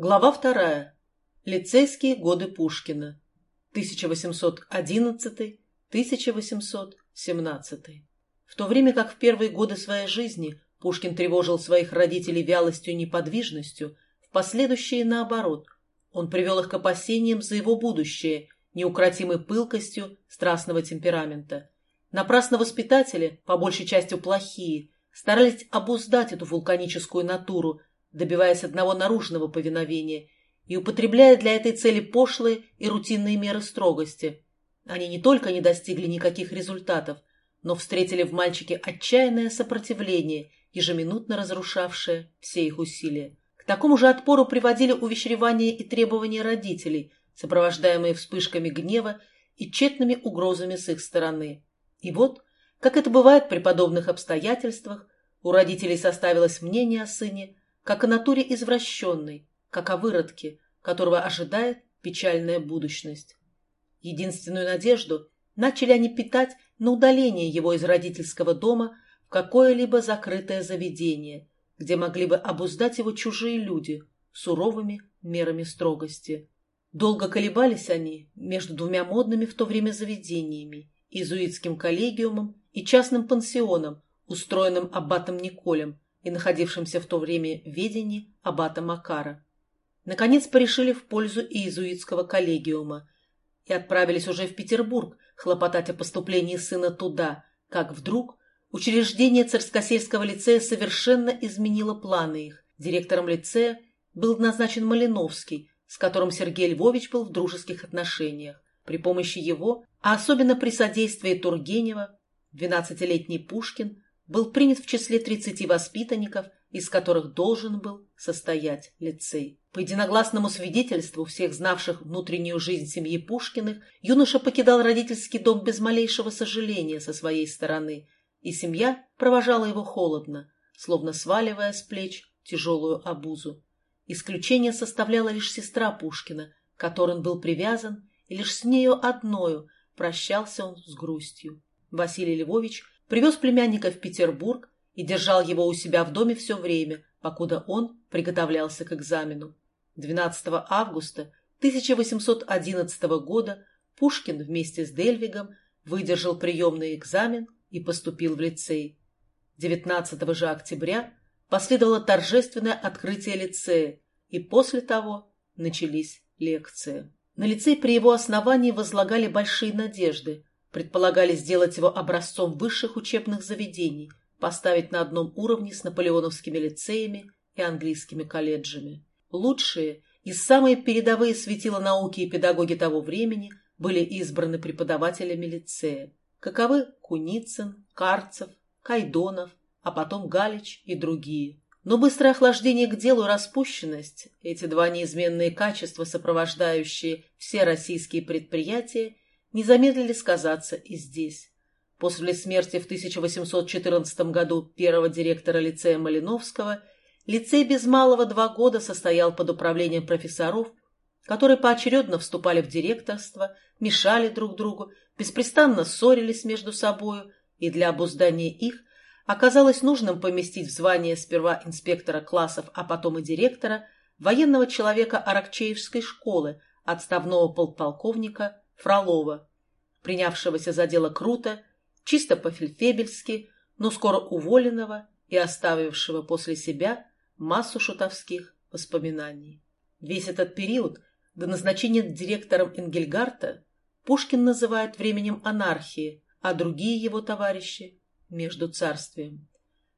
Глава вторая. Лицейские годы Пушкина. 1811-1817. В то время как в первые годы своей жизни Пушкин тревожил своих родителей вялостью и неподвижностью, в последующие наоборот. Он привел их к опасениям за его будущее, неукротимой пылкостью страстного темперамента. Напрасно воспитатели, по большей части плохие, старались обуздать эту вулканическую натуру, добиваясь одного наружного повиновения и употребляя для этой цели пошлые и рутинные меры строгости. Они не только не достигли никаких результатов, но встретили в мальчике отчаянное сопротивление, ежеминутно разрушавшее все их усилия. К такому же отпору приводили увещевания и требования родителей, сопровождаемые вспышками гнева и тщетными угрозами с их стороны. И вот, как это бывает при подобных обстоятельствах, у родителей составилось мнение о сыне, как о натуре извращенной, как о выродке, которого ожидает печальная будущность. Единственную надежду начали они питать на удаление его из родительского дома в какое-либо закрытое заведение, где могли бы обуздать его чужие люди суровыми мерами строгости. Долго колебались они между двумя модными в то время заведениями – иезуитским коллегиумом и частным пансионом, устроенным аббатом Николем, и находившимся в то время в ведении аббата Макара. Наконец порешили в пользу иезуитского коллегиума и отправились уже в Петербург хлопотать о поступлении сына туда, как вдруг учреждение Царскосельского лицея совершенно изменило планы их. Директором лицея был назначен Малиновский, с которым Сергей Львович был в дружеских отношениях. При помощи его, а особенно при содействии Тургенева, 12-летний Пушкин был принят в числе 30 воспитанников, из которых должен был состоять лицей. По единогласному свидетельству всех знавших внутреннюю жизнь семьи Пушкиных, юноша покидал родительский дом без малейшего сожаления со своей стороны, и семья провожала его холодно, словно сваливая с плеч тяжелую обузу. Исключение составляла лишь сестра Пушкина, к которой он был привязан, и лишь с нею одною прощался он с грустью. Василий Львович – привез племянника в Петербург и держал его у себя в доме все время, покуда он приготовлялся к экзамену. 12 августа 1811 года Пушкин вместе с Дельвигом выдержал приемный экзамен и поступил в лицей. 19 же октября последовало торжественное открытие лицея, и после того начались лекции. На лицей при его основании возлагали большие надежды, Предполагали сделать его образцом высших учебных заведений, поставить на одном уровне с наполеоновскими лицеями и английскими колледжами. Лучшие и самые передовые светила науки и педагоги того времени были избраны преподавателями лицея. Каковы Куницын, Карцев, Кайдонов, а потом Галич и другие. Но быстрое охлаждение к делу и распущенность, эти два неизменные качества, сопровождающие все российские предприятия, не замедлили сказаться и здесь. После смерти в 1814 году первого директора лицея Малиновского лицей без малого два года состоял под управлением профессоров, которые поочередно вступали в директорство, мешали друг другу, беспрестанно ссорились между собою, и для обуздания их оказалось нужным поместить в звание сперва инспектора классов, а потом и директора, военного человека Аракчеевской школы, отставного полковника Фролова, принявшегося за дело круто, чисто по-фельдфебельски, но скоро уволенного и оставившего после себя массу шутовских воспоминаний. Весь этот период до назначения директором Энгельгарта Пушкин называет временем анархии, а другие его товарищи – между царствием.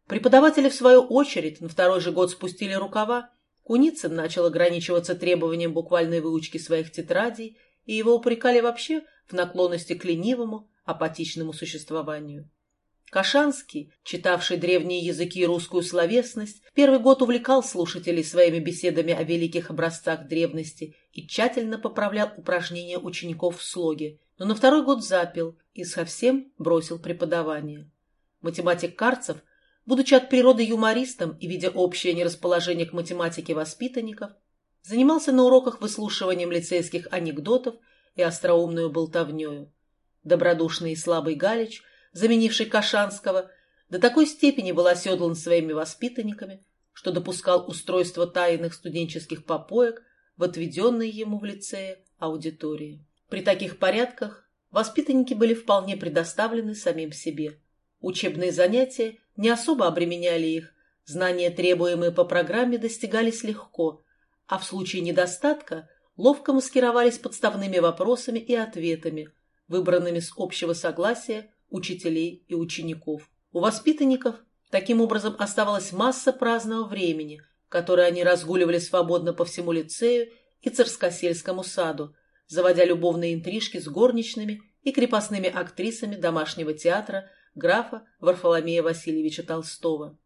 Преподаватели, в свою очередь, на второй же год спустили рукава, Куницын начал ограничиваться требованием буквальной выучки своих тетрадей – и его упрекали вообще в наклонности к ленивому, апатичному существованию. Кашанский, читавший древние языки и русскую словесность, первый год увлекал слушателей своими беседами о великих образцах древности и тщательно поправлял упражнения учеников в слоге, но на второй год запил и совсем бросил преподавание. Математик Карцев, будучи от природы юмористом и видя общее нерасположение к математике воспитанников, Занимался на уроках выслушиванием лицейских анекдотов и остроумную болтовнёю. Добродушный и слабый Галич, заменивший Кашанского, до такой степени был оседлан своими воспитанниками, что допускал устройство тайных студенческих попоек в отведенной ему в лицее аудитории. При таких порядках воспитанники были вполне предоставлены самим себе. Учебные занятия не особо обременяли их, знания, требуемые по программе, достигались легко, а в случае недостатка ловко маскировались подставными вопросами и ответами, выбранными с общего согласия учителей и учеников. У воспитанников таким образом оставалась масса праздного времени, которое они разгуливали свободно по всему лицею и царскосельскому саду, заводя любовные интрижки с горничными и крепостными актрисами домашнего театра графа Варфоломея Васильевича Толстого.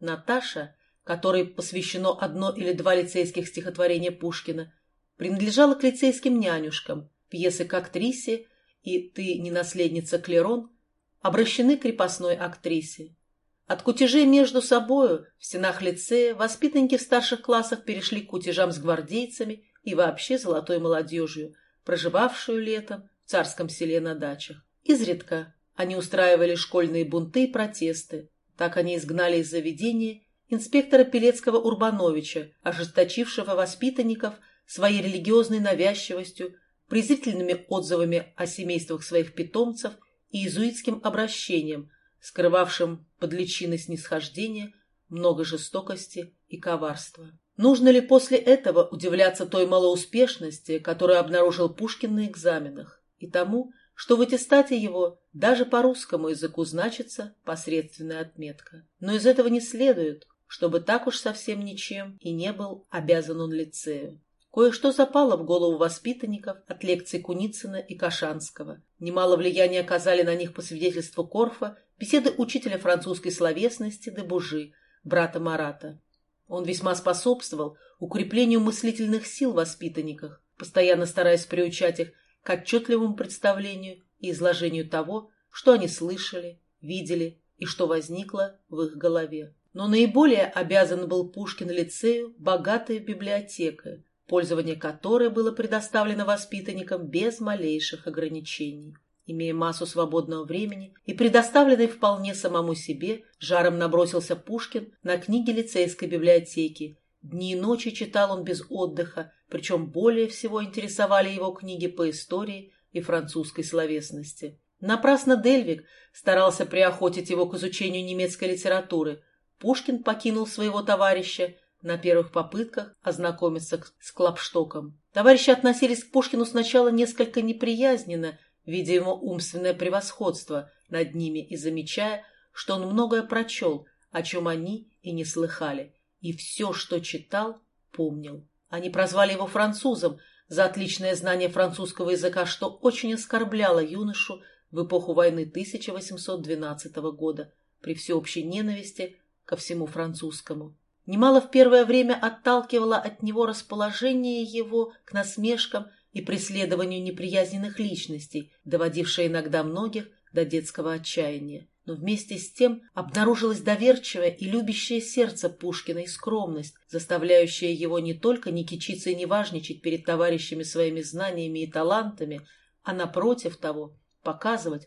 Наташа, которой посвящено одно или два лицейских стихотворения Пушкина, принадлежала к лицейским нянюшкам, пьесы к актрисе и «Ты не наследница Клерон» обращены к крепостной актрисе. От кутежей между собою в стенах лицея воспитанники в старших классах перешли к кутежам с гвардейцами и вообще золотой молодежью, проживавшую летом в царском селе на дачах. Изредка они устраивали школьные бунты и протесты. Так они изгнали из заведения инспектора Пелецкого Урбановича, ожесточившего воспитанников своей религиозной навязчивостью, презрительными отзывами о семействах своих питомцев и иезуитским обращением, скрывавшим под личиной снисхождения много жестокости и коварства. Нужно ли после этого удивляться той малоуспешности, которую обнаружил Пушкин на экзаменах, и тому, что в аттестате его даже по русскому языку значится посредственная отметка. Но из этого не следует, чтобы так уж совсем ничем и не был обязан он лицею. Кое-что запало в голову воспитанников от лекций Куницына и Кашанского. Немало влияния оказали на них по свидетельству Корфа беседы учителя французской словесности де Бужи, брата Марата. Он весьма способствовал укреплению мыслительных сил в воспитанниках, постоянно стараясь приучать их к отчетливому представлению и изложению того, что они слышали, видели и что возникло в их голове. Но наиболее обязан был Пушкин лицею богатой библиотекой, пользование которой было предоставлено воспитанникам без малейших ограничений. Имея массу свободного времени и предоставленный вполне самому себе, жаром набросился Пушкин на книги лицейской библиотеки. Дни и ночи читал он без отдыха, причем более всего интересовали его книги по истории и французской словесности. Напрасно Дельвик старался приохотить его к изучению немецкой литературы. Пушкин покинул своего товарища на первых попытках ознакомиться с Клопштоком. Товарищи относились к Пушкину сначала несколько неприязненно, видя ему умственное превосходство над ними и замечая, что он многое прочел, о чем они и не слыхали, и все, что читал, помнил. Они прозвали его французом за отличное знание французского языка, что очень оскорбляло юношу в эпоху войны 1812 года при всеобщей ненависти ко всему французскому. Немало в первое время отталкивало от него расположение его к насмешкам и преследованию неприязненных личностей, доводившее иногда многих до детского отчаяния. Но вместе с тем обнаружилось доверчивое и любящее сердце Пушкина и скромность, заставляющая его не только не кичиться и не важничать перед товарищами своими знаниями и талантами, а напротив того показывать,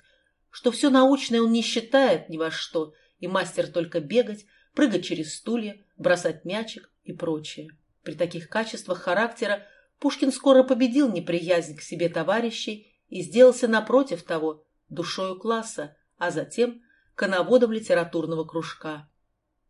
что все научное он не считает ни во что, и мастер только бегать, прыгать через стулья, бросать мячик и прочее. При таких качествах характера Пушкин скоро победил неприязнь к себе товарищей и сделался напротив того душою класса, а затем коноводом литературного кружка.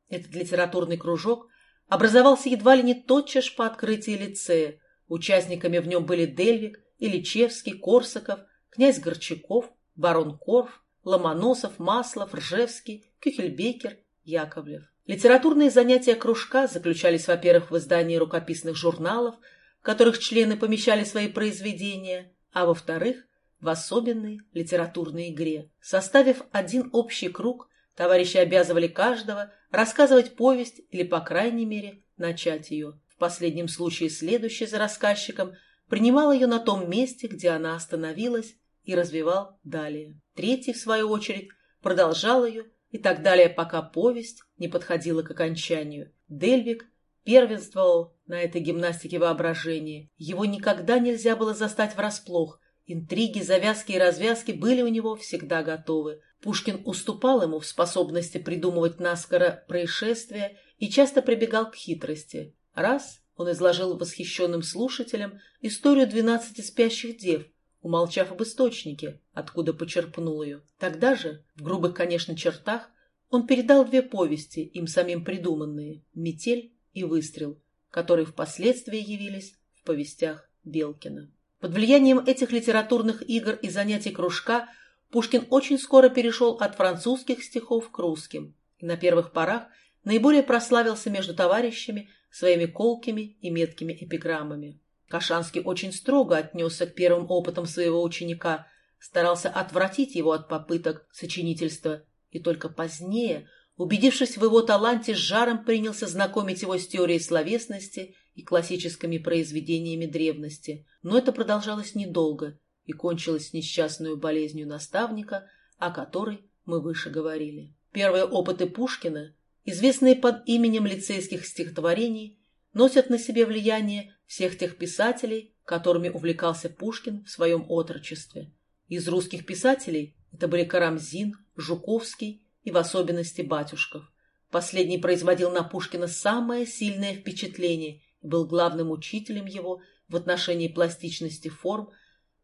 Этот литературный кружок образовался едва ли не тотчас по открытии лицея. Участниками в нем были Дельвик, Ильичевский, Корсаков, князь Горчаков, барон Корф, Ломоносов, Маслов, Ржевский, Кюхельбекер, Яковлев. Литературные занятия кружка заключались, во-первых, в издании рукописных журналов – в которых члены помещали свои произведения, а во-вторых, в особенной литературной игре. Составив один общий круг, товарищи обязывали каждого рассказывать повесть или, по крайней мере, начать ее. В последнем случае следующий за рассказчиком принимал ее на том месте, где она остановилась, и развивал далее. Третий, в свою очередь, продолжал ее и так далее, пока повесть не подходила к окончанию. Дельвик первенствовал на этой гимнастике воображения. Его никогда нельзя было застать врасплох, Интриги, завязки и развязки были у него всегда готовы. Пушкин уступал ему в способности придумывать наскоро происшествия и часто прибегал к хитрости. Раз он изложил восхищенным слушателям историю двенадцати спящих дев, умолчав об источнике, откуда почерпнул ее. Тогда же, в грубых, конечно, чертах, он передал две повести, им самим придуманные «Метель» и «Выстрел», которые впоследствии явились в повестях Белкина. Под влиянием этих литературных игр и занятий кружка Пушкин очень скоро перешел от французских стихов к русским и на первых порах наиболее прославился между товарищами своими колкими и меткими эпиграммами. Кашанский очень строго отнесся к первым опытам своего ученика, старался отвратить его от попыток сочинительства, и только позднее, убедившись в его таланте, с жаром принялся знакомить его с теорией словесности и классическими произведениями древности. Но это продолжалось недолго и кончилось несчастной болезнью наставника, о которой мы выше говорили. Первые опыты Пушкина известные под именем лицейских стихотворений, носят на себе влияние всех тех писателей, которыми увлекался Пушкин в своем отрочестве. Из русских писателей это были Карамзин, Жуковский и в особенности Батюшков. Последний производил на Пушкина самое сильное впечатление и был главным учителем его в отношении пластичности форм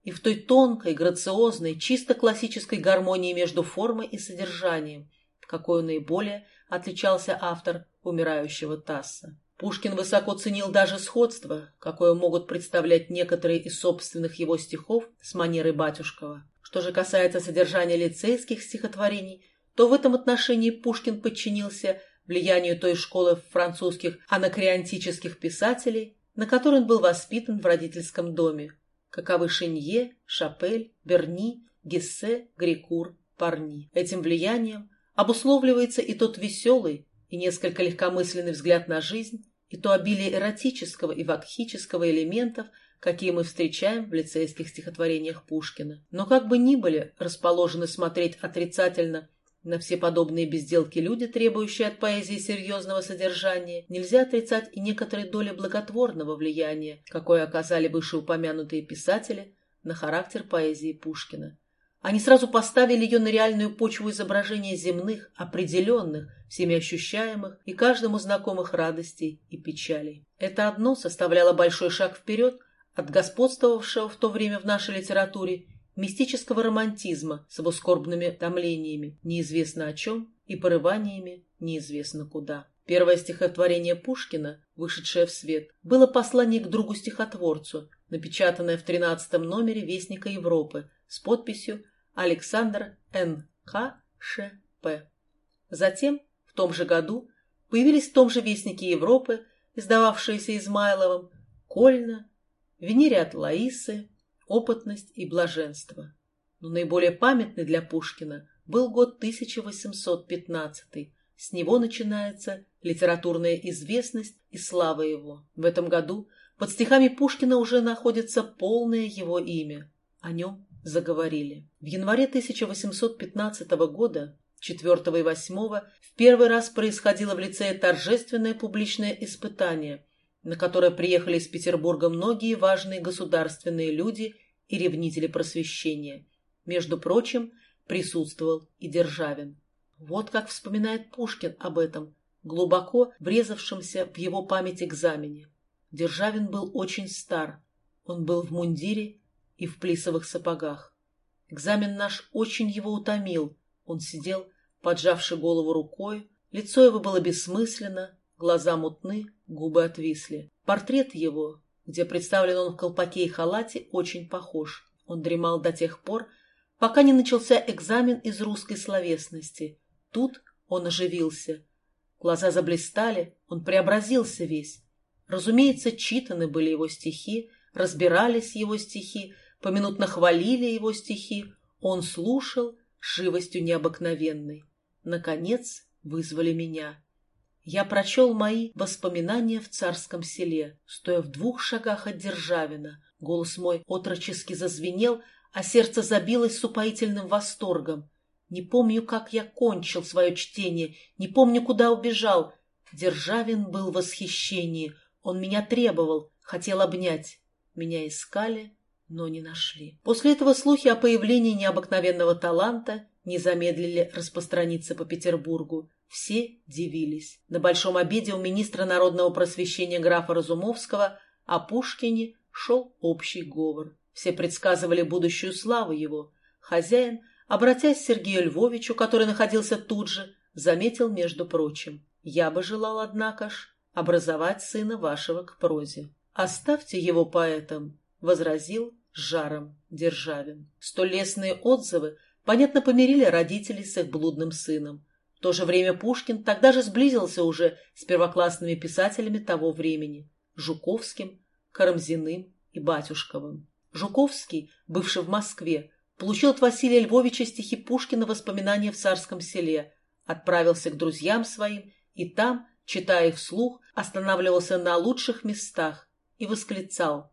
и в той тонкой, грациозной, чисто классической гармонии между формой и содержанием, какой наиболее отличался автор умирающего Тасса. Пушкин высоко ценил даже сходство, какое могут представлять некоторые из собственных его стихов с манерой Батюшкова. Что же касается содержания лицейских стихотворений, то в этом отношении Пушкин подчинился влиянию той школы французских анакреантических писателей, на которой он был воспитан в родительском доме, каковы Шинье, Шапель, Берни, Гессе, Грикур, Парни. Этим влиянием обусловливается и тот веселый и несколько легкомысленный взгляд на жизнь, и то обилие эротического и вакхического элементов, какие мы встречаем в лицейских стихотворениях Пушкина. Но как бы ни были расположены смотреть отрицательно на все подобные безделки люди, требующие от поэзии серьезного содержания, нельзя отрицать и некоторые доли благотворного влияния, какое оказали вышеупомянутые писатели на характер поэзии Пушкина. Они сразу поставили ее на реальную почву изображения земных, определенных, всеми ощущаемых и каждому знакомых радостей и печалей. Это одно составляло большой шаг вперед от господствовавшего в то время в нашей литературе мистического романтизма с его скорбными томлениями, неизвестно о чем, и порываниями неизвестно куда. Первое стихотворение Пушкина, вышедшее в свет, было послание к другу-стихотворцу, напечатанное в тринадцатом номере Вестника Европы с подписью Александр Н. Х. Ш. П. Затем, в том же году, появились в том же Вестнике Европы, издававшиеся Измайловым, Кольна, Венериат Лаисы, Опытность и Блаженство. Но наиболее памятный для Пушкина был год 1815 С него начинается литературная известность и слава его. В этом году под стихами Пушкина уже находится полное его имя. О нем заговорили. В январе 1815 года, 4 и 8, в первый раз происходило в лицее торжественное публичное испытание, на которое приехали из Петербурга многие важные государственные люди и ревнители просвещения. Между прочим, присутствовал и Державин. Вот как вспоминает Пушкин об этом, глубоко врезавшемся в его память экзамене. Державин был очень стар. Он был в мундире и в плисовых сапогах. Экзамен наш очень его утомил. Он сидел, поджавши голову рукой, лицо его было бессмысленно, глаза мутны, губы отвисли. Портрет его, где представлен он в колпаке и халате, очень похож. Он дремал до тех пор, пока не начался экзамен из русской словесности. Тут он оживился. Глаза заблистали, он преобразился весь. Разумеется, читаны были его стихи, разбирались его стихи, поминутно хвалили его стихи, он слушал живостью необыкновенной. Наконец вызвали меня. Я прочел мои воспоминания в царском селе, стоя в двух шагах от Державина. Голос мой отрочески зазвенел, а сердце забилось с упоительным восторгом. Не помню, как я кончил свое чтение, не помню, куда убежал. Державин был в восхищении, он меня требовал, хотел обнять. Меня искали, но не нашли. После этого слухи о появлении необыкновенного таланта не замедлили распространиться по Петербургу. Все дивились. На большом обеде у министра народного просвещения графа Разумовского о Пушкине шел общий говор. Все предсказывали будущую славу его. Хозяин, обратясь к Сергею Львовичу, который находился тут же, заметил, между прочим, «Я бы желал, однако ж, образовать сына вашего к прозе. Оставьте его поэтом», — возразил жаром Державин. Столь лестные отзывы, понятно, помирили родителей с их блудным сыном. В то же время Пушкин тогда же сблизился уже с первоклассными писателями того времени – Жуковским, Карамзиным и Батюшковым. Жуковский, бывший в Москве, получил от Василия Львовича стихи Пушкина «Воспоминания в царском селе», отправился к друзьям своим и там, читая их вслух, останавливался на лучших местах и восклицал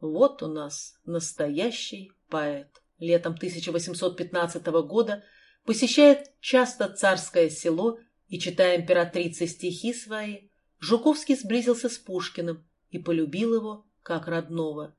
«Вот у нас настоящий поэт». Летом 1815 года посещает часто царское село и, читая императрице стихи свои, Жуковский сблизился с Пушкиным и полюбил его как родного.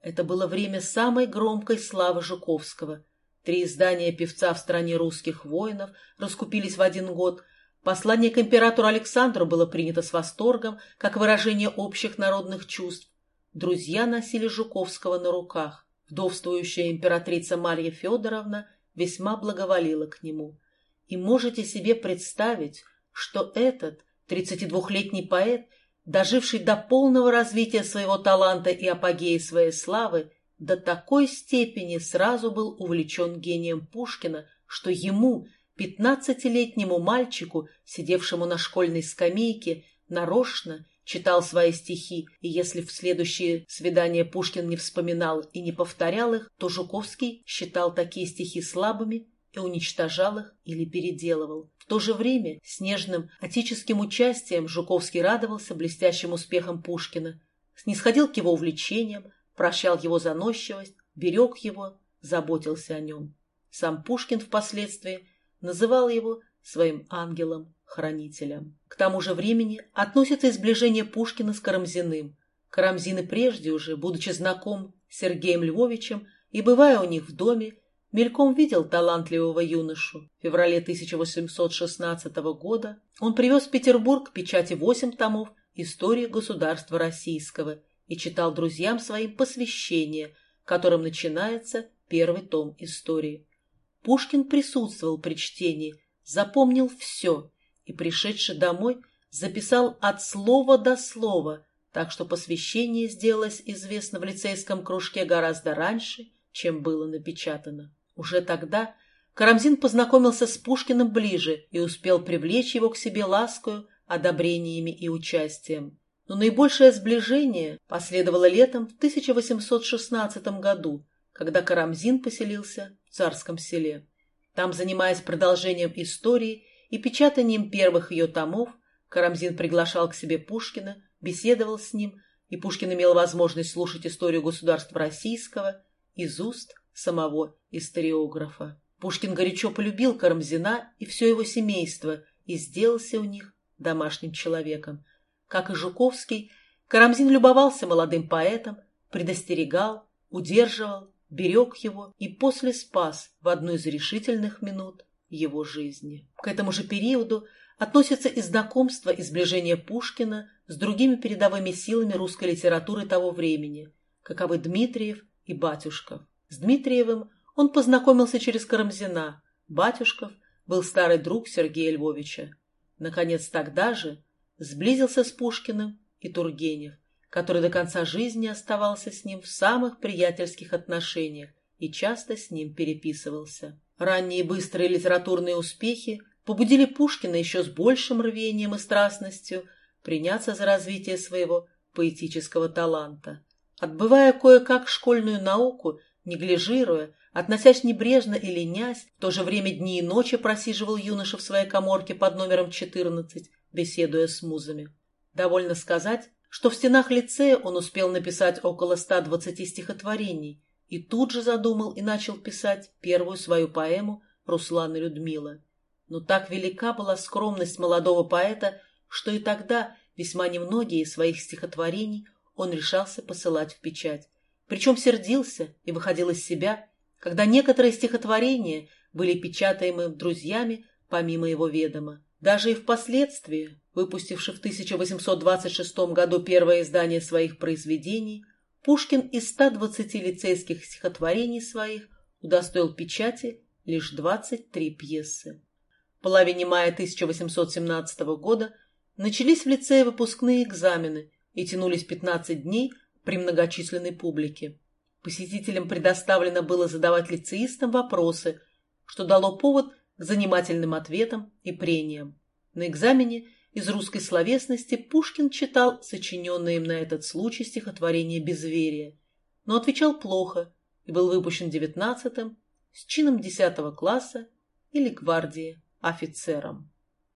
Это было время самой громкой славы Жуковского. Три издания певца в стране русских воинов раскупились в один год. Послание к императору Александру было принято с восторгом, как выражение общих народных чувств. Друзья носили Жуковского на руках. Вдовствующая императрица Марья Федоровна весьма благоволила к нему. И можете себе представить, что этот 32-летний поэт – доживший до полного развития своего таланта и апогея своей славы, до такой степени сразу был увлечен гением Пушкина, что ему, пятнадцатилетнему мальчику, сидевшему на школьной скамейке, нарочно читал свои стихи, и если в следующие свидания Пушкин не вспоминал и не повторял их, то Жуковский считал такие стихи слабыми и уничтожал их или переделывал то же время с нежным отеческим участием Жуковский радовался блестящим успехам Пушкина, снисходил к его увлечениям, прощал его заносчивость, берег его, заботился о нем. Сам Пушкин впоследствии называл его своим ангелом-хранителем. К тому же времени относится и сближение Пушкина с Карамзиным. Карамзин и прежде уже, будучи знаком с Сергеем Львовичем и бывая у них в доме, Мельком видел талантливого юношу. В феврале 1816 года он привез в Петербург печати восемь томов «Истории государства российского» и читал друзьям своим посвящение, которым начинается первый том истории. Пушкин присутствовал при чтении, запомнил все и, пришедший домой, записал от слова до слова, так что посвящение сделалось известно в лицейском кружке гораздо раньше, чем было напечатано. Уже тогда Карамзин познакомился с Пушкиным ближе и успел привлечь его к себе ласкою, одобрениями и участием. Но наибольшее сближение последовало летом в 1816 году, когда Карамзин поселился в Царском селе. Там, занимаясь продолжением истории и печатанием первых ее томов, Карамзин приглашал к себе Пушкина, беседовал с ним, и Пушкин имел возможность слушать историю государства российского из уст самого историографа. Пушкин горячо полюбил Карамзина и все его семейство и сделался у них домашним человеком. Как и Жуковский, Карамзин любовался молодым поэтом, предостерегал, удерживал, берег его и после спас в одну из решительных минут его жизни. К этому же периоду относятся и знакомство и сближение Пушкина с другими передовыми силами русской литературы того времени, каковы Дмитриев и Батюшков. С Дмитриевым он познакомился через Карамзина. Батюшков был старый друг Сергея Львовича. Наконец, тогда же сблизился с Пушкиным и Тургенев, который до конца жизни оставался с ним в самых приятельских отношениях и часто с ним переписывался. Ранние быстрые литературные успехи побудили Пушкина еще с большим рвением и страстностью приняться за развитие своего поэтического таланта. Отбывая кое-как школьную науку Неглижируя, относясь небрежно и ленясь, в то же время дни и ночи просиживал юноша в своей коморке под номером 14, беседуя с музами. Довольно сказать, что в стенах лицея он успел написать около 120 стихотворений и тут же задумал и начал писать первую свою поэму «Руслан и Людмила». Но так велика была скромность молодого поэта, что и тогда весьма немногие из своих стихотворений он решался посылать в печать. Причем сердился и выходил из себя, когда некоторые стихотворения были печатаемы друзьями помимо его ведома. Даже и впоследствии, выпустивший в 1826 году первое издание своих произведений, Пушкин из 120 лицейских стихотворений своих удостоил печати лишь 23 пьесы. В половине мая 1817 года начались в лицее выпускные экзамены и тянулись 15 дней при многочисленной публике. Посетителям предоставлено было задавать лицеистам вопросы, что дало повод к занимательным ответам и прениям. На экзамене из русской словесности Пушкин читал сочиненные им на этот случай стихотворение «Безверие», но отвечал плохо и был выпущен девятнадцатым с чином десятого класса или гвардии офицером.